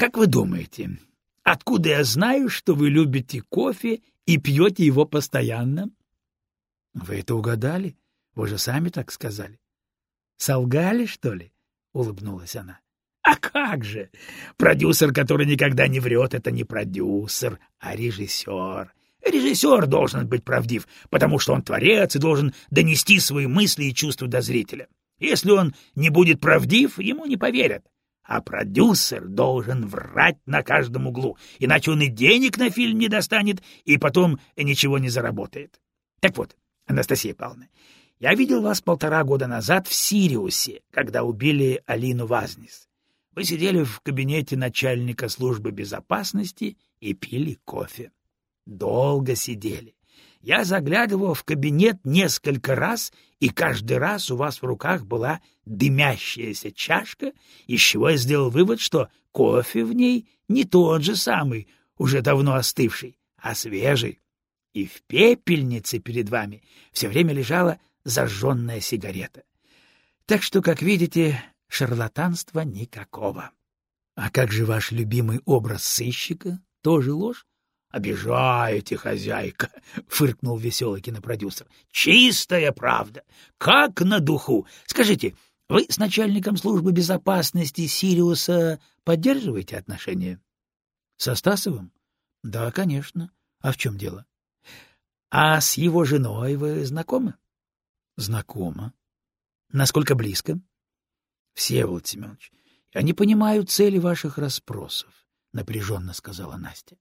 Как вы думаете, откуда я знаю, что вы любите кофе и пьете его постоянно? — Вы это угадали? Вы же сами так сказали. — Солгали, что ли? — улыбнулась она. — А как же! Продюсер, который никогда не врет, — это не продюсер, а режиссер. Режиссер должен быть правдив, потому что он творец и должен донести свои мысли и чувства до зрителя. Если он не будет правдив, ему не поверят. А продюсер должен врать на каждом углу, иначе он и денег на фильм не достанет, и потом ничего не заработает. Так вот, Анастасия Павловна, я видел вас полтора года назад в Сириусе, когда убили Алину Вазнис. Вы сидели в кабинете начальника службы безопасности и пили кофе. Долго сидели. Я заглядывал в кабинет несколько раз, и каждый раз у вас в руках была дымящаяся чашка, из чего я сделал вывод, что кофе в ней не тот же самый, уже давно остывший, а свежий. И в пепельнице перед вами все время лежала зажженная сигарета. Так что, как видите, шарлатанства никакого. А как же ваш любимый образ сыщика? Тоже ложь? «Обижаете, хозяйка!» — фыркнул веселый кинопродюсер. «Чистая правда! Как на духу! Скажите, вы с начальником службы безопасности Сириуса поддерживаете отношения?» «Со Стасовым?» «Да, конечно. А в чем дело?» «А с его женой вы знакомы?» «Знакома. Насколько близко?» «Всеволод Семенович, я не понимаю цели ваших расспросов», — напряженно сказала Настя.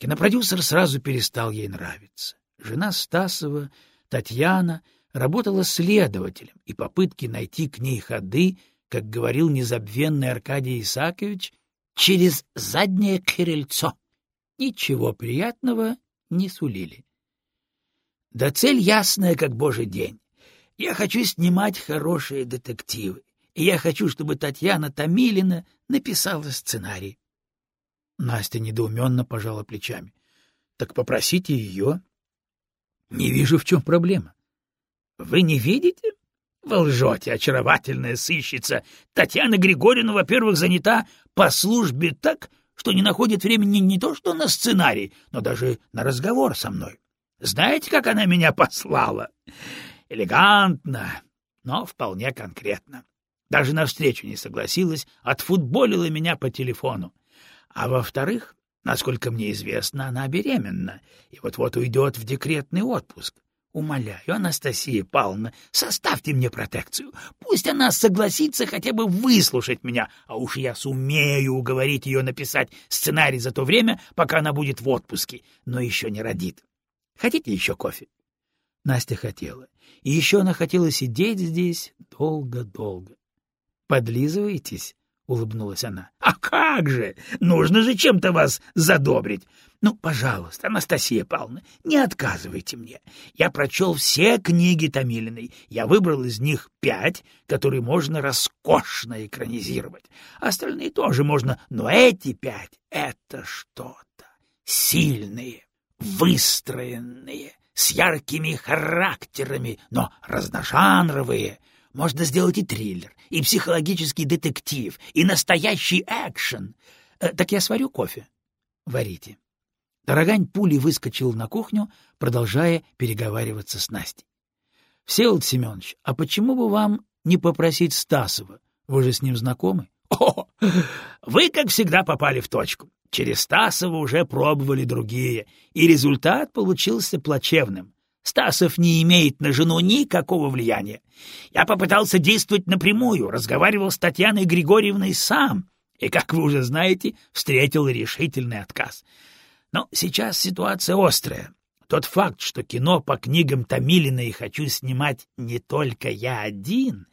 Кинопродюсер сразу перестал ей нравиться. Жена Стасова, Татьяна, работала следователем, и попытки найти к ней ходы, как говорил незабвенный Аркадий Исаакович, через заднее крыльцо. Ничего приятного не сулили. Да цель ясная, как божий день. Я хочу снимать хорошие детективы, и я хочу, чтобы Татьяна Томилина написала сценарий. Настя недоуменно пожала плечами. — Так попросите ее. — Не вижу, в чем проблема. — Вы не видите? Вы лжете, очаровательная сыщица. Татьяна Григорьевна, во-первых, занята по службе так, что не находит времени не то что на сценарий, но даже на разговор со мной. Знаете, как она меня послала? Элегантно, но вполне конкретно. Даже на встречу не согласилась, отфутболила меня по телефону. А во-вторых, насколько мне известно, она беременна и вот-вот уйдет в декретный отпуск. Умоляю, Анастасия Павловна, составьте мне протекцию. Пусть она согласится хотя бы выслушать меня, а уж я сумею уговорить ее написать сценарий за то время, пока она будет в отпуске, но еще не родит. Хотите еще кофе? Настя хотела. И еще она хотела сидеть здесь долго-долго. Подлизываетесь? Улыбнулась она. А как же? Нужно же чем-то вас задобрить. Ну, пожалуйста, Анастасия Павловна, не отказывайте мне. Я прочел все книги Томилиной. Я выбрал из них пять, которые можно роскошно экранизировать. Остальные тоже можно, но эти пять — это что-то. Сильные, выстроенные, с яркими характерами, но разножанровые. Можно сделать и триллер, и психологический детектив, и настоящий экшен. Э, так я сварю кофе. Варите. Дорогань пули выскочил на кухню, продолжая переговариваться с Настей. — Всеволод Семенович, а почему бы вам не попросить Стасова? Вы же с ним знакомы? — О, вы, как всегда, попали в точку. Через Стасова уже пробовали другие, и результат получился плачевным. Стасов не имеет на жену никакого влияния. Я попытался действовать напрямую, разговаривал с Татьяной Григорьевной сам, и, как вы уже знаете, встретил решительный отказ. Но сейчас ситуация острая. Тот факт, что кино по книгам Томилина и хочу снимать не только я один,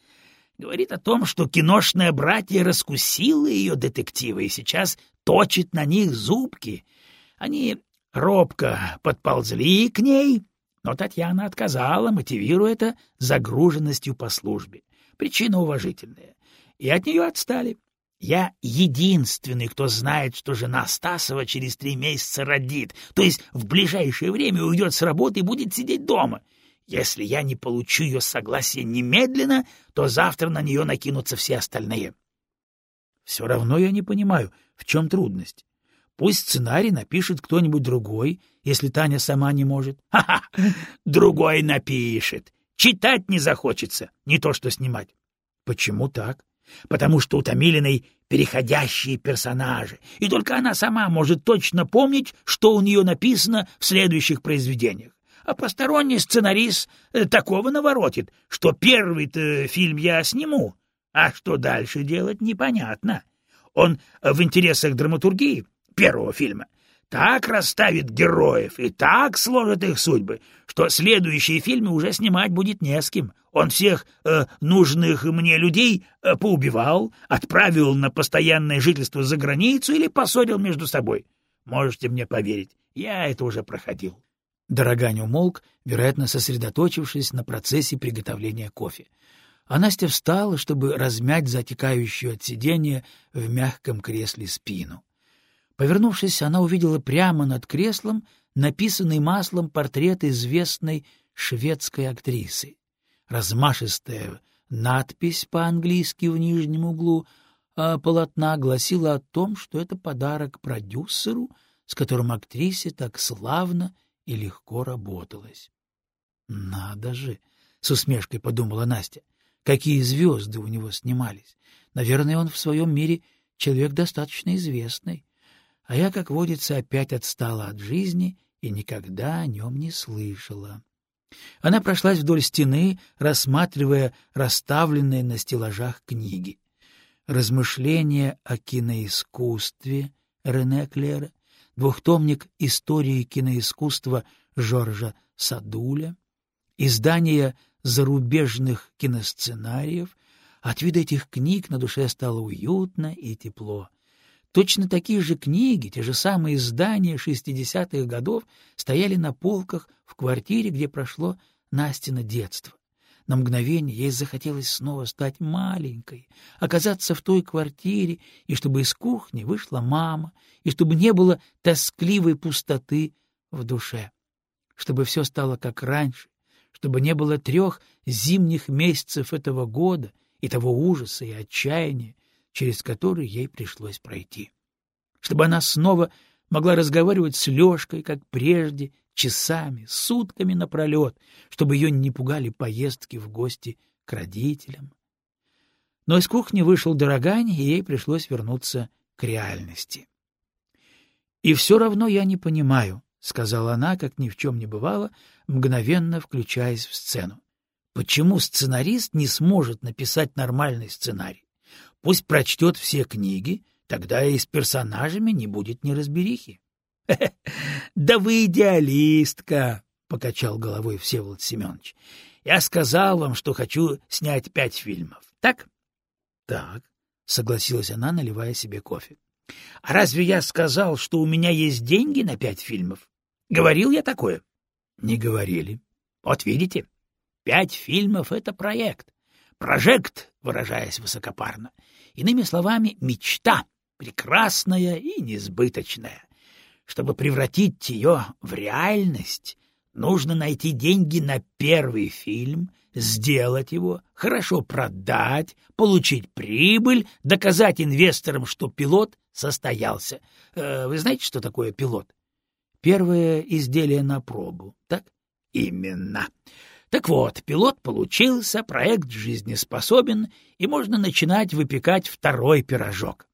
говорит о том, что киношное братье раскусило ее детективы и сейчас точит на них зубки. Они робко подползли к ней, но Татьяна отказала, мотивируя это загруженностью по службе. Причина уважительная. И от нее отстали. Я единственный, кто знает, что жена Стасова через три месяца родит, то есть в ближайшее время уйдет с работы и будет сидеть дома. Если я не получу ее согласия немедленно, то завтра на нее накинутся все остальные. Все равно я не понимаю, в чем трудность. Пусть сценарий напишет кто-нибудь другой, если Таня сама не может. Ха-ха! Другой напишет. Читать не захочется, не то что снимать. Почему так? Потому что у Томилиной переходящие персонажи, и только она сама может точно помнить, что у нее написано в следующих произведениях. А посторонний сценарист э, такого наворотит, что первый-то фильм я сниму, а что дальше делать непонятно. Он в интересах драматургии первого фильма так расставит героев и так сложит их судьбы, что следующие фильмы уже снимать будет не с кем. Он всех э, нужных мне людей э, поубивал, отправил на постоянное жительство за границу или поссорил между собой. Можете мне поверить, я это уже проходил. Дорогань умолк, вероятно, сосредоточившись на процессе приготовления кофе. А Настя встала, чтобы размять затекающую от сидения в мягком кресле спину. Повернувшись, она увидела прямо над креслом написанный маслом портрет известной шведской актрисы. Размашистая надпись по-английски в нижнем углу а полотна гласила о том, что это подарок продюсеру, с которым актрисе так славно и легко работалось. «Надо же!» — с усмешкой подумала Настя. «Какие звезды у него снимались! Наверное, он в своем мире человек достаточно известный а я, как водится, опять отстала от жизни и никогда о нем не слышала. Она прошлась вдоль стены, рассматривая расставленные на стеллажах книги. Размышления о киноискусстве Рене Клера, двухтомник истории киноискусства Жоржа Садуля, издание зарубежных киносценариев. От вида этих книг на душе стало уютно и тепло. Точно такие же книги, те же самые издания 60-х годов стояли на полках в квартире, где прошло Настина детство. На мгновение ей захотелось снова стать маленькой, оказаться в той квартире, и чтобы из кухни вышла мама, и чтобы не было тоскливой пустоты в душе, чтобы все стало как раньше, чтобы не было трех зимних месяцев этого года и того ужаса и отчаяния, через который ей пришлось пройти. Чтобы она снова могла разговаривать с Лёшкой, как прежде, часами, сутками напролет, чтобы ее не пугали поездки в гости к родителям. Но из кухни вышел Дорогань, и ей пришлось вернуться к реальности. «И все равно я не понимаю», — сказала она, как ни в чем не бывало, мгновенно включаясь в сцену. «Почему сценарист не сможет написать нормальный сценарий? Пусть прочтет все книги, тогда и с персонажами не будет неразберихи. — Да вы идеалистка, — покачал головой Всеволод Семенович. — Я сказал вам, что хочу снять пять фильмов. Так? — Так, — согласилась она, наливая себе кофе. — А разве я сказал, что у меня есть деньги на пять фильмов? Говорил я такое? — Не говорили. — Вот видите, пять фильмов — это проект. Прожект, выражаясь высокопарно. Иными словами, мечта, прекрасная и несбыточная. Чтобы превратить ее в реальность, нужно найти деньги на первый фильм, сделать его, хорошо продать, получить прибыль, доказать инвесторам, что пилот состоялся. Э, вы знаете, что такое пилот? Первое изделие на пробу, так? Именно. Так вот, пилот получился, проект жизнеспособен, и можно начинать выпекать второй пирожок.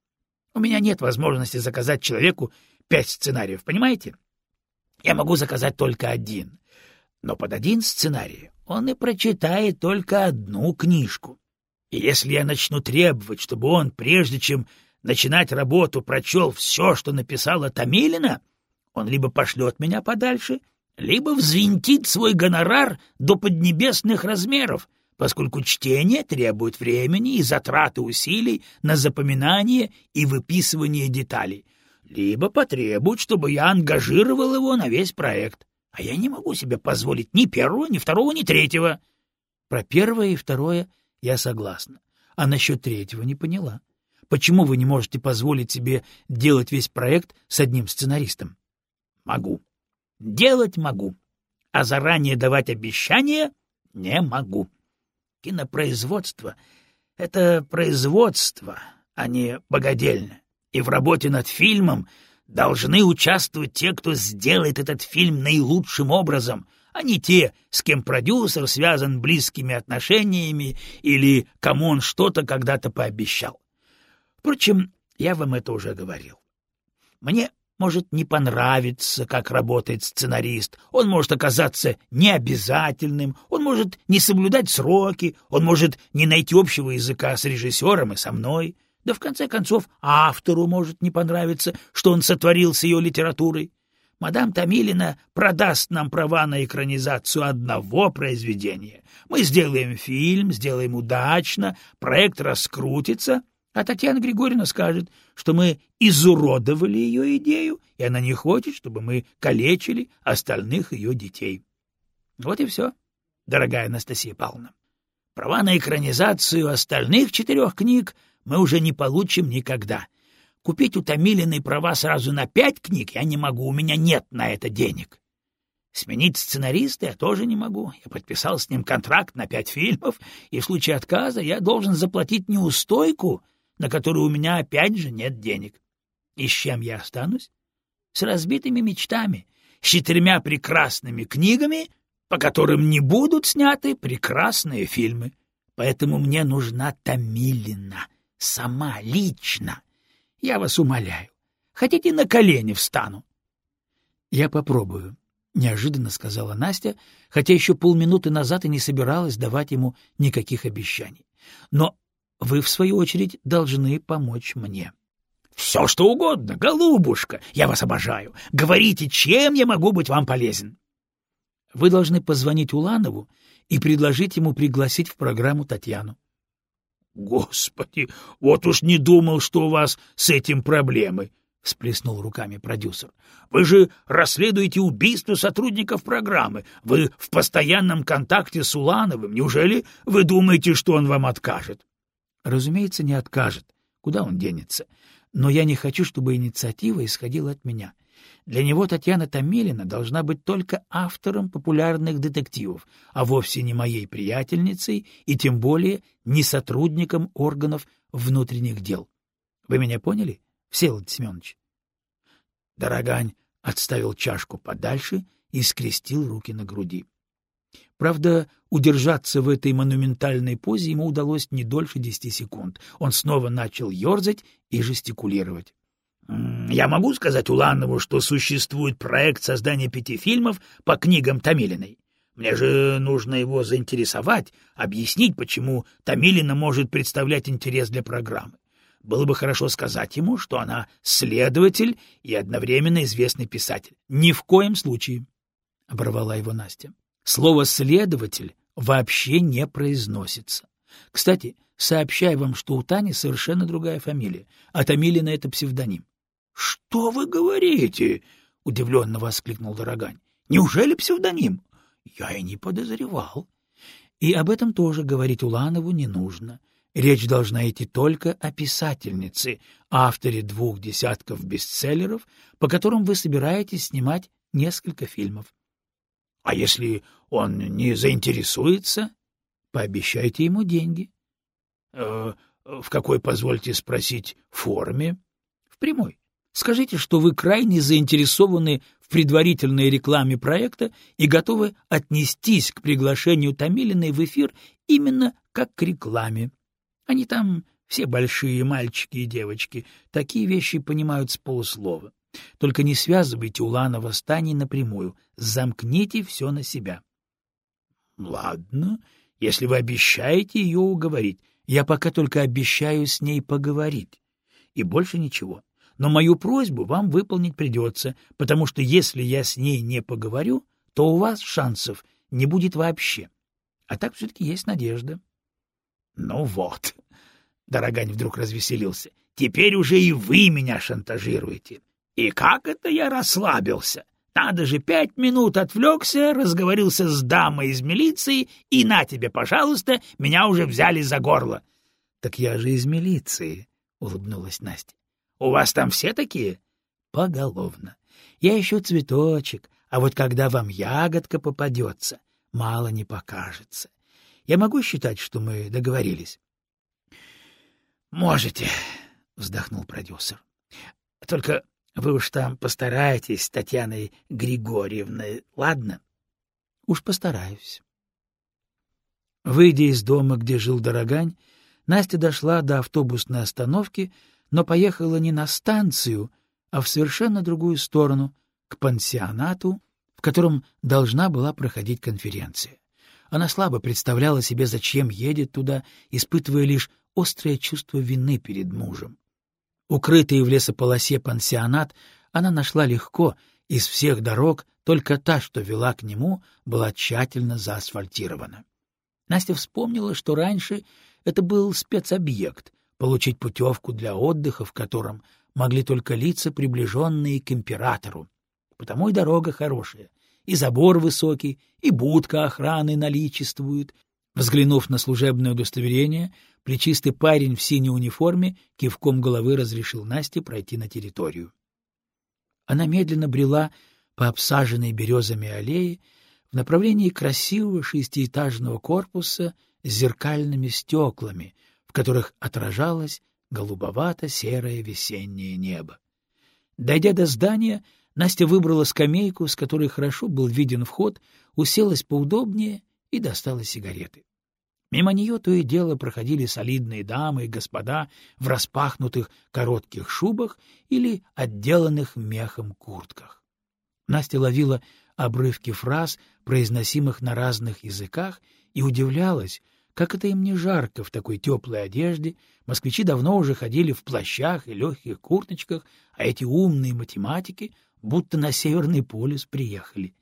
У меня нет возможности заказать человеку пять сценариев, понимаете? Я могу заказать только один. Но под один сценарий он и прочитает только одну книжку. И если я начну требовать, чтобы он, прежде чем начинать работу, прочел все, что написала Томилина, он либо пошлет меня подальше — либо взвинтит свой гонорар до поднебесных размеров, поскольку чтение требует времени и затраты усилий на запоминание и выписывание деталей, либо потребует, чтобы я ангажировал его на весь проект. А я не могу себе позволить ни первого, ни второго, ни третьего. Про первое и второе я согласна, а насчет третьего не поняла. Почему вы не можете позволить себе делать весь проект с одним сценаристом? Могу. Делать могу, а заранее давать обещания не могу. Кинопроизводство — это производство, а не богадельня. И в работе над фильмом должны участвовать те, кто сделает этот фильм наилучшим образом, а не те, с кем продюсер связан близкими отношениями или кому он что-то когда-то пообещал. Впрочем, я вам это уже говорил. Мне может не понравиться, как работает сценарист, он может оказаться необязательным, он может не соблюдать сроки, он может не найти общего языка с режиссером и со мной, да в конце концов автору может не понравиться, что он сотворил с ее литературой. Мадам Тамилина продаст нам права на экранизацию одного произведения. Мы сделаем фильм, сделаем удачно, проект раскрутится, а Татьяна Григорьевна скажет, что мы изуродовали ее идею, и она не хочет, чтобы мы калечили остальных ее детей. Вот и все, дорогая Анастасия Павловна. Права на экранизацию остальных четырех книг мы уже не получим никогда. Купить у Томилиной права сразу на пять книг я не могу, у меня нет на это денег. Сменить сценариста я тоже не могу. Я подписал с ним контракт на пять фильмов, и в случае отказа я должен заплатить неустойку, на которую у меня опять же нет денег. И с чем я останусь? С разбитыми мечтами, с четырьмя прекрасными книгами, по которым не будут сняты прекрасные фильмы. Поэтому мне нужна Томилина, сама, лично. Я вас умоляю. Хотите, на колени встану? — Я попробую, — неожиданно сказала Настя, хотя еще полминуты назад и не собиралась давать ему никаких обещаний. — Но вы, в свою очередь, должны помочь мне. — Все, что угодно, голубушка, я вас обожаю. Говорите, чем я могу быть вам полезен? Вы должны позвонить Уланову и предложить ему пригласить в программу Татьяну. — Господи, вот уж не думал, что у вас с этим проблемы, — всплеснул руками продюсер. — Вы же расследуете убийство сотрудников программы. Вы в постоянном контакте с Улановым. Неужели вы думаете, что он вам откажет? — Разумеется, не откажет. Куда он денется? Но я не хочу, чтобы инициатива исходила от меня. Для него Татьяна Томилина должна быть только автором популярных детективов, а вовсе не моей приятельницей и тем более не сотрудником органов внутренних дел. Вы меня поняли, Всеволод Семенович? Дорогань отставил чашку подальше и скрестил руки на груди. Правда, удержаться в этой монументальной позе ему удалось не дольше десяти секунд. Он снова начал ерзать и жестикулировать. Я могу сказать Уланову, что существует проект создания пяти фильмов по книгам Томилиной. Мне же нужно его заинтересовать, объяснить, почему Томилина может представлять интерес для программы. Было бы хорошо сказать ему, что она следователь и одновременно известный писатель. Ни в коем случае, — оборвала его Настя. Слово «следователь» вообще не произносится. Кстати, сообщаю вам, что у Тани совершенно другая фамилия, а Томилина — это псевдоним. — Что вы говорите? — удивленно воскликнул Дорогань. — Неужели псевдоним? Я и не подозревал. И об этом тоже говорить Уланову не нужно. Речь должна идти только о писательнице, авторе двух десятков бестселлеров, по которым вы собираетесь снимать несколько фильмов. — А если он не заинтересуется? Пообещайте ему деньги. «Э, — В какой, позвольте спросить, форме? — В прямой. Скажите, что вы крайне заинтересованы в предварительной рекламе проекта и готовы отнестись к приглашению Томилиной в эфир именно как к рекламе. Они там все большие мальчики и девочки, такие вещи понимают с полуслова. Только не связывайте Уланова с Таней напрямую, замкните все на себя. — Ладно, если вы обещаете ее уговорить. Я пока только обещаю с ней поговорить. И больше ничего но мою просьбу вам выполнить придется, потому что если я с ней не поговорю, то у вас шансов не будет вообще. А так все-таки есть надежда. — Ну вот, — Дорогань вдруг развеселился, — теперь уже и вы меня шантажируете. И как это я расслабился? Надо же, пять минут отвлекся, разговорился с дамой из милиции, и на тебе, пожалуйста, меня уже взяли за горло. — Так я же из милиции, — улыбнулась Настя. У вас там все такие? Поголовно. Я ищу цветочек, а вот когда вам ягодка попадется, мало не покажется. Я могу считать, что мы договорились? Можете, — вздохнул продюсер. — Только вы уж там постарайтесь с Татьяной Григорьевной, ладно? — Уж постараюсь. Выйдя из дома, где жил Дорогань, Настя дошла до автобусной остановки, но поехала не на станцию, а в совершенно другую сторону, к пансионату, в котором должна была проходить конференция. Она слабо представляла себе, зачем едет туда, испытывая лишь острое чувство вины перед мужем. Укрытый в лесополосе пансионат она нашла легко, из всех дорог только та, что вела к нему, была тщательно заасфальтирована. Настя вспомнила, что раньше это был спецобъект, получить путевку для отдыха, в котором могли только лица, приближенные к императору. Потому и дорога хорошая, и забор высокий, и будка охраны наличествует. Взглянув на служебное удостоверение, плечистый парень в синей униформе кивком головы разрешил Насте пройти на территорию. Она медленно брела по обсаженной березами аллее, в направлении красивого шестиэтажного корпуса с зеркальными стеклами, в которых отражалось голубовато-серое весеннее небо. Дойдя до здания, Настя выбрала скамейку, с которой хорошо был виден вход, уселась поудобнее и достала сигареты. Мимо нее то и дело проходили солидные дамы и господа в распахнутых коротких шубах или отделанных мехом куртках. Настя ловила обрывки фраз, произносимых на разных языках, и удивлялась, как это им не жарко в такой теплой одежде. Москвичи давно уже ходили в плащах и легких курточках, а эти умные математики будто на Северный полюс приехали.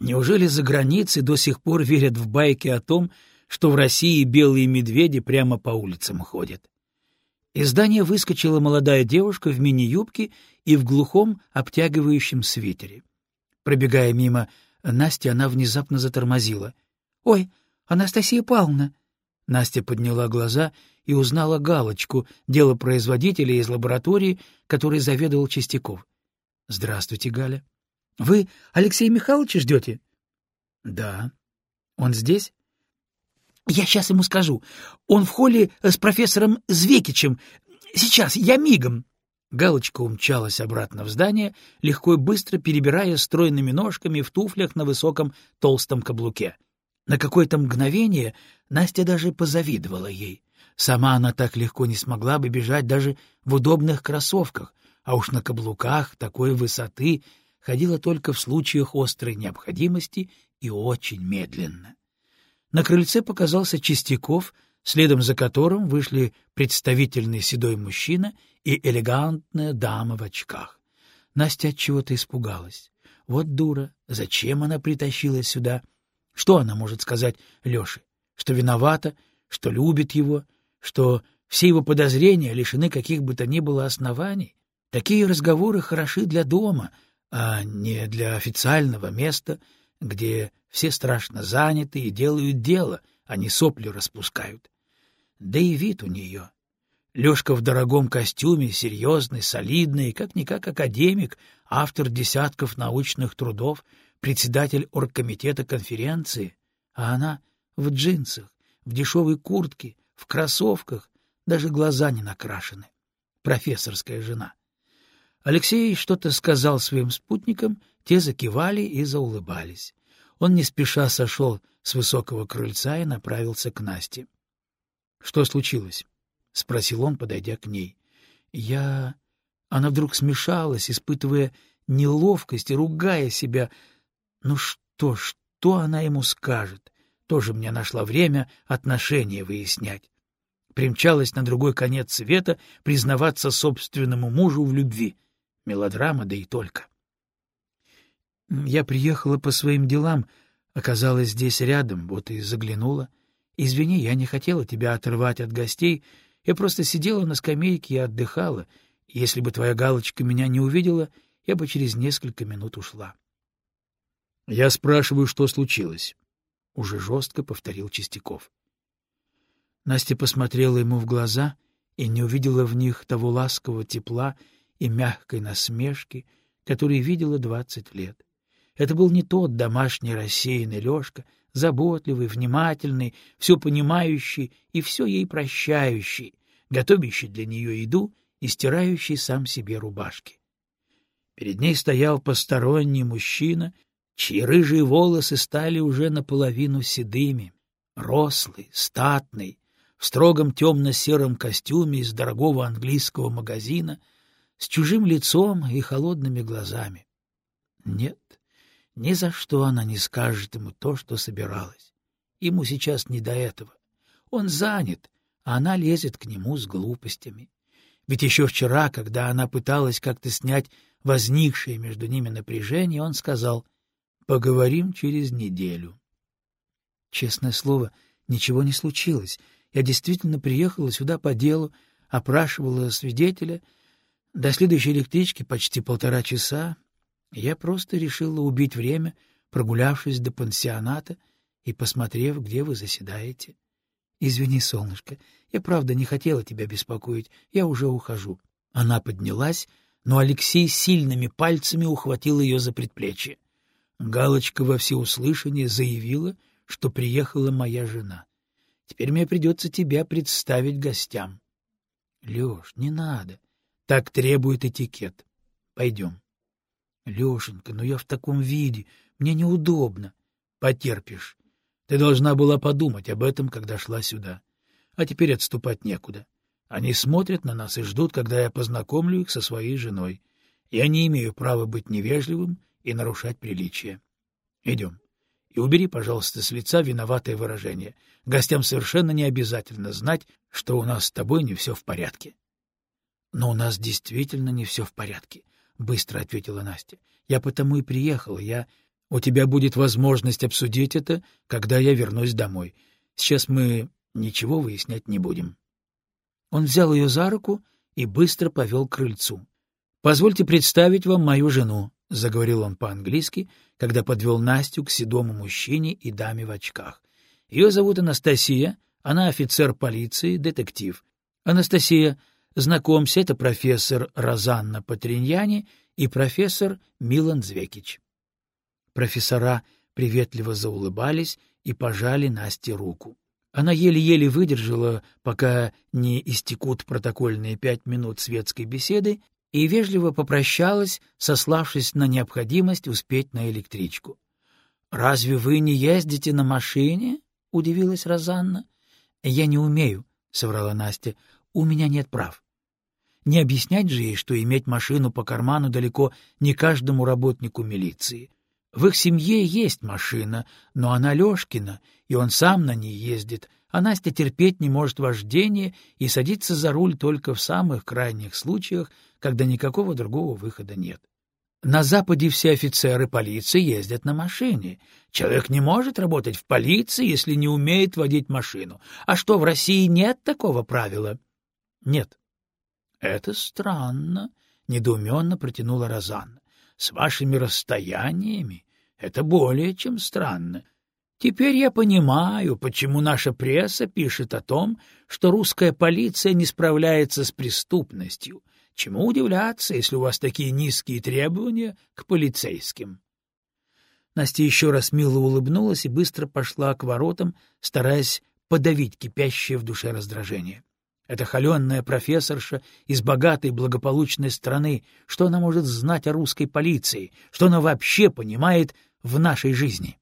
Неужели за границей до сих пор верят в байки о том, что в России белые медведи прямо по улицам ходят? Из здания выскочила молодая девушка в мини-юбке и в глухом обтягивающем свитере. Пробегая мимо Насти, она внезапно затормозила. — Ой, Анастасия Павловна! Настя подняла глаза и узнала галочку, дело производителя из лаборатории, который заведовал Чистяков. — Здравствуйте, Галя. — Вы Алексея Михайловича ждете? — Да. — Он здесь? — Я сейчас ему скажу. Он в холле с профессором Звекичем. Сейчас, я мигом. Галочка умчалась обратно в здание, легко и быстро перебирая стройными ножками в туфлях на высоком толстом каблуке. На какое-то мгновение Настя даже позавидовала ей. Сама она так легко не смогла бы бежать даже в удобных кроссовках, а уж на каблуках такой высоты ходила только в случаях острой необходимости и очень медленно. На крыльце показался Чистяков — следом за которым вышли представительный седой мужчина и элегантная дама в очках. Настя от чего-то испугалась. Вот дура, зачем она притащилась сюда? Что она может сказать Лёше? Что виновата, что любит его, что все его подозрения лишены каких бы то ни было оснований? Такие разговоры хороши для дома, а не для официального места, где все страшно заняты и делают дело, а не сопли распускают да и вид у нее. Лёшка в дорогом костюме, серьезный, солидный, как-никак академик, автор десятков научных трудов, председатель оргкомитета конференции, а она в джинсах, в дешевой куртке, в кроссовках, даже глаза не накрашены. Профессорская жена. Алексей что-то сказал своим спутникам, те закивали и заулыбались. Он не спеша сошел с высокого крыльца и направился к Насте. Что случилось? — спросил он, подойдя к ней. — Я... Она вдруг смешалась, испытывая неловкость и ругая себя. Ну что, что она ему скажет? Тоже мне нашла время отношения выяснять. Примчалась на другой конец света признаваться собственному мужу в любви. Мелодрама, да и только. Я приехала по своим делам, оказалась здесь рядом, вот и заглянула. Извини, я не хотела тебя отрывать от гостей, я просто сидела на скамейке и отдыхала. Если бы твоя галочка меня не увидела, я бы через несколько минут ушла. — Я спрашиваю, что случилось? — уже жестко повторил Чистяков. Настя посмотрела ему в глаза и не увидела в них того ласкового тепла и мягкой насмешки, которые видела двадцать лет. Это был не тот домашний рассеянный Лёшка, заботливый, внимательный, все понимающий и все ей прощающий, готовящий для нее еду и стирающий сам себе рубашки. Перед ней стоял посторонний мужчина, чьи рыжие волосы стали уже наполовину седыми, рослый, статный, в строгом темно-сером костюме из дорогого английского магазина, с чужим лицом и холодными глазами. Нет, ни за что она не скажет ему то, что собиралась. Ему сейчас не до этого. Он занят, а она лезет к нему с глупостями. Ведь еще вчера, когда она пыталась как-то снять возникшее между ними напряжение, он сказал «Поговорим через неделю». Честное слово, ничего не случилось. Я действительно приехала сюда по делу, опрашивала свидетеля. До следующей электрички почти полтора часа. Я просто решила убить время, прогулявшись до пансионата и посмотрев, где вы заседаете. Извини, солнышко, я правда не хотела тебя беспокоить, я уже ухожу. Она поднялась, но Алексей сильными пальцами ухватил ее за предплечье. Галочка во всеуслышание заявила, что приехала моя жена. Теперь мне придется тебя представить гостям. — Леш, не надо. Так требует этикет. Пойдем. — Лешенька, ну я в таком виде, мне неудобно. — Потерпишь. Ты должна была подумать об этом, когда шла сюда. А теперь отступать некуда. Они смотрят на нас и ждут, когда я познакомлю их со своей женой. Я не имею права быть невежливым и нарушать приличия. Идем. И убери, пожалуйста, с лица виноватое выражение. Гостям совершенно не обязательно знать, что у нас с тобой не все в порядке. — Но у нас действительно не все в порядке, — быстро ответила Настя. — Я потому и приехала. Я у тебя будет возможность обсудить это, когда я вернусь домой. Сейчас мы ничего выяснять не будем. Он взял ее за руку и быстро повел к крыльцу. — Позвольте представить вам мою жену, — заговорил он по-английски, когда подвел Настю к седому мужчине и даме в очках. — Ее зовут Анастасия, она офицер полиции, детектив. Анастасия, знакомься, это профессор Розанна Патриньяни и профессор Милан Звекич. Профессора приветливо заулыбались и пожали Насте руку. Она еле-еле выдержала, пока не истекут протокольные пять минут светской беседы, и вежливо попрощалась, сославшись на необходимость успеть на электричку. — Разве вы не ездите на машине? — удивилась Розанна. — Я не умею, — соврала Настя. — У меня нет прав. Не объяснять же ей, что иметь машину по карману далеко не каждому работнику милиции. В их семье есть машина, но она Лёшкина, и он сам на ней ездит, а Настя терпеть не может вождение и садится за руль только в самых крайних случаях, когда никакого другого выхода нет. На Западе все офицеры полиции ездят на машине. Человек не может работать в полиции, если не умеет водить машину. А что, в России нет такого правила? — Нет. — Это странно, — недоуменно протянула Розанна. — С вашими расстояниями это более чем странно. Теперь я понимаю, почему наша пресса пишет о том, что русская полиция не справляется с преступностью. Чему удивляться, если у вас такие низкие требования к полицейским? Настя еще раз мило улыбнулась и быстро пошла к воротам, стараясь подавить кипящее в душе раздражение. Эта холеная профессорша из богатой благополучной страны, что она может знать о русской полиции, что она вообще понимает в нашей жизни?